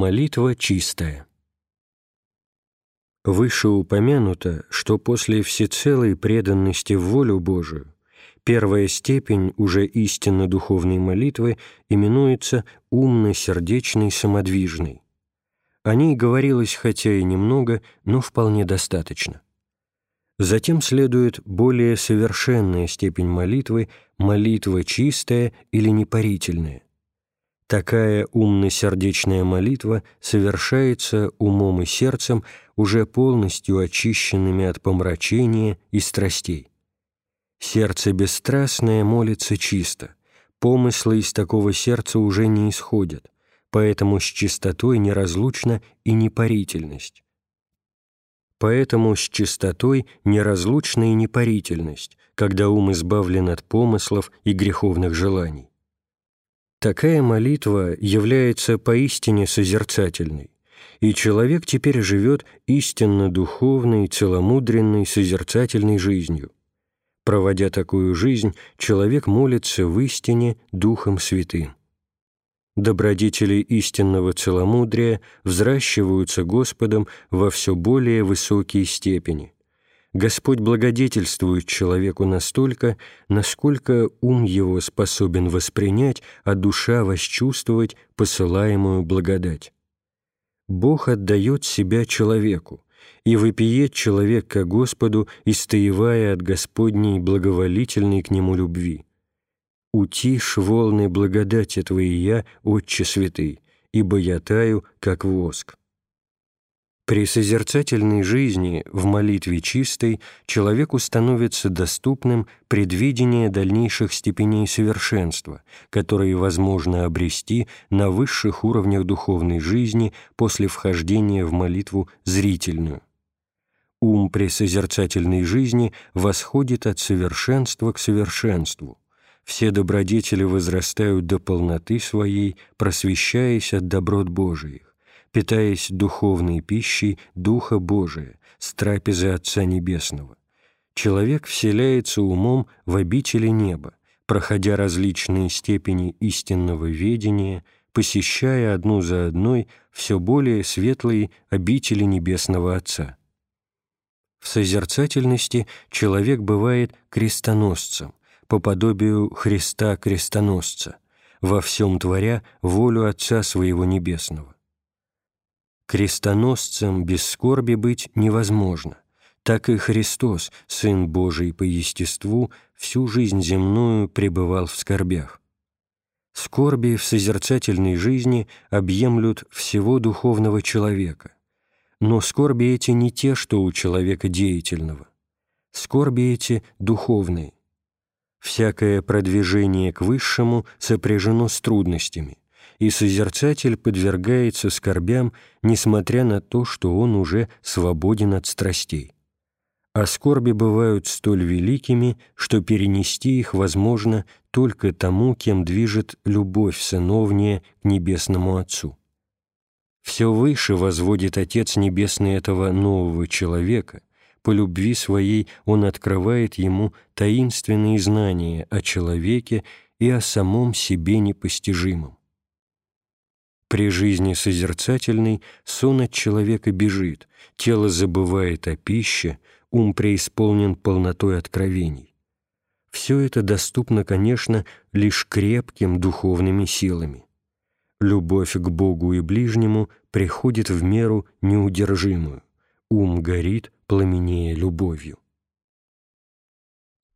Молитва чистая. Выше упомянуто, что после всецелой преданности в волю Божию первая степень уже истинно духовной молитвы именуется умно-сердечной самодвижной. О ней говорилось хотя и немного, но вполне достаточно. Затем следует более совершенная степень молитвы, молитва чистая или непарительная. Такая умно-сердечная молитва совершается умом и сердцем, уже полностью очищенными от помрачения и страстей. Сердце бесстрастное молится чисто, помыслы из такого сердца уже не исходят, поэтому с чистотой неразлучна и непарительность. Поэтому с чистотой неразлучна и непарительность, когда ум избавлен от помыслов и греховных желаний. Такая молитва является поистине созерцательной, и человек теперь живет истинно духовной, целомудренной, созерцательной жизнью. Проводя такую жизнь, человек молится в истине Духом Святым. Добродетели истинного целомудрия взращиваются Господом во все более высокие степени – Господь благодетельствует человеку настолько, насколько ум его способен воспринять, а душа восчувствовать посылаемую благодать. Бог отдает себя человеку, и выпиет человек ко Господу, истоевая от Господней благоволительной к Нему любви. «Утишь волны благодати Твоя, Отче святый, ибо я таю, как воск». При созерцательной жизни, в молитве чистой, человеку становится доступным предвидение дальнейших степеней совершенства, которые возможно обрести на высших уровнях духовной жизни после вхождения в молитву зрительную. Ум при созерцательной жизни восходит от совершенства к совершенству. Все добродетели возрастают до полноты своей, просвещаясь от доброт Божиих питаясь духовной пищей Духа Божия, с трапезы Отца Небесного. Человек вселяется умом в обители неба, проходя различные степени истинного ведения, посещая одну за одной все более светлые обители Небесного Отца. В созерцательности человек бывает крестоносцем, по подобию Христа крестоносца, во всем творя волю Отца Своего Небесного. Крестоносцем без скорби быть невозможно. Так и Христос, Сын Божий по естеству, всю жизнь земную пребывал в скорбях. Скорби в созерцательной жизни объемлют всего духовного человека. Но скорби эти не те, что у человека деятельного. Скорби эти духовные. Всякое продвижение к высшему сопряжено с трудностями – и созерцатель подвергается скорбям, несмотря на то, что он уже свободен от страстей. А скорби бывают столь великими, что перенести их возможно только тому, кем движет любовь сыновняя к Небесному Отцу. Все выше возводит Отец Небесный этого нового человека, по любви своей он открывает ему таинственные знания о человеке и о самом себе непостижимом. При жизни созерцательной сон от человека бежит, тело забывает о пище, ум преисполнен полнотой откровений. Все это доступно, конечно, лишь крепким духовными силами. Любовь к Богу и ближнему приходит в меру неудержимую, ум горит, пламенея любовью.